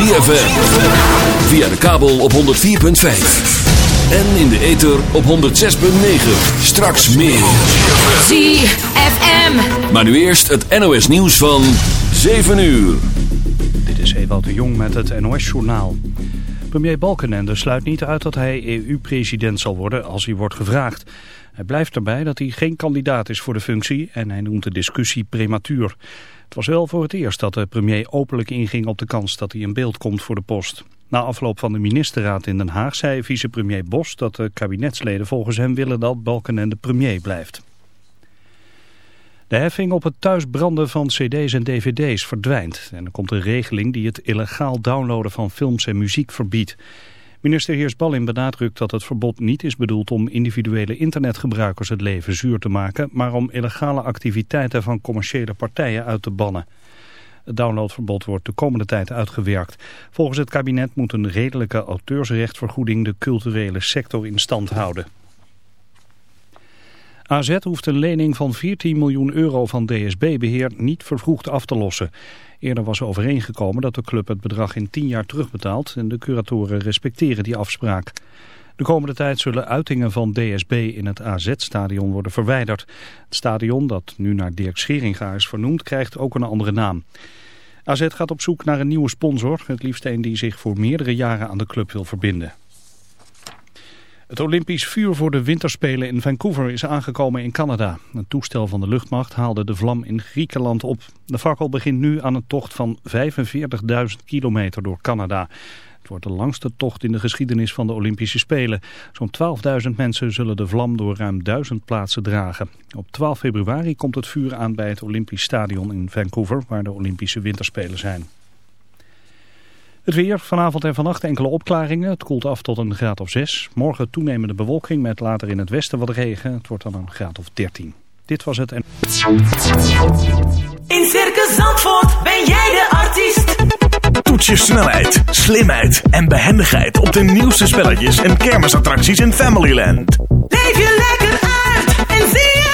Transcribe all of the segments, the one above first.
ZFM. Via de kabel op 104.5. En in de ether op 106.9. Straks meer. ZFM. Maar nu eerst het NOS nieuws van 7 uur. Dit is Ewout de Jong met het NOS-journaal. Premier Balkenende sluit niet uit dat hij EU-president zal worden als hij wordt gevraagd. Hij blijft erbij dat hij geen kandidaat is voor de functie en hij noemt de discussie prematuur. Het was wel voor het eerst dat de premier openlijk inging op de kans dat hij in beeld komt voor de post. Na afloop van de ministerraad in Den Haag zei vicepremier Bos dat de kabinetsleden volgens hem willen dat Balkenende premier blijft. De heffing op het thuisbranden van cd's en dvd's verdwijnt. En er komt een regeling die het illegaal downloaden van films en muziek verbiedt. Minister Heers Ballin benadrukt dat het verbod niet is bedoeld om individuele internetgebruikers het leven zuur te maken, maar om illegale activiteiten van commerciële partijen uit te bannen. Het downloadverbod wordt de komende tijd uitgewerkt. Volgens het kabinet moet een redelijke auteursrechtvergoeding de culturele sector in stand houden. AZ hoeft een lening van 14 miljoen euro van DSB-beheer niet vervroegd af te lossen. Eerder was overeengekomen dat de club het bedrag in 10 jaar terugbetaalt en de curatoren respecteren die afspraak. De komende tijd zullen uitingen van DSB in het AZ-stadion worden verwijderd. Het stadion, dat nu naar Dirk Scheringa is vernoemd, krijgt ook een andere naam. AZ gaat op zoek naar een nieuwe sponsor, het liefst een die zich voor meerdere jaren aan de club wil verbinden. Het Olympisch vuur voor de winterspelen in Vancouver is aangekomen in Canada. Een toestel van de luchtmacht haalde de vlam in Griekenland op. De fakkel begint nu aan een tocht van 45.000 kilometer door Canada. Het wordt de langste tocht in de geschiedenis van de Olympische Spelen. Zo'n 12.000 mensen zullen de vlam door ruim 1000 plaatsen dragen. Op 12 februari komt het vuur aan bij het Olympisch Stadion in Vancouver, waar de Olympische Winterspelen zijn. Het weer, vanavond en vannacht enkele opklaringen. Het koelt af tot een graad of 6. Morgen toenemende bewolking met later in het westen wat regen. Het wordt dan een graad of 13. Dit was het en... In Circus Zandvoort ben jij de artiest. Toets je snelheid, slimheid en behendigheid op de nieuwste spelletjes en kermisattracties in Familyland. Leef je lekker uit en zie zelf.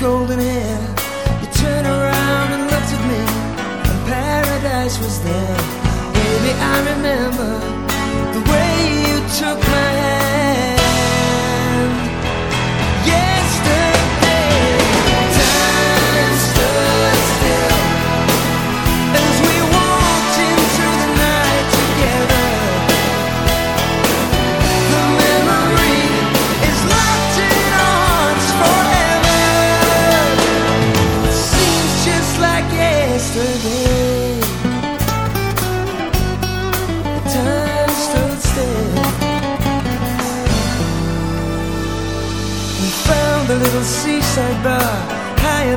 Golden hair.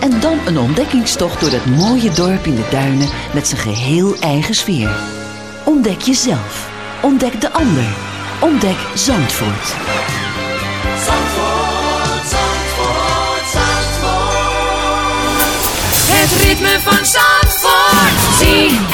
En dan een ontdekkingstocht door dat mooie dorp in de duinen met zijn geheel eigen sfeer. Ontdek jezelf. Ontdek de ander. Ontdek Zandvoort. Zandvoort, Zandvoort, Zandvoort. Het ritme van Zandvoort. ZFM.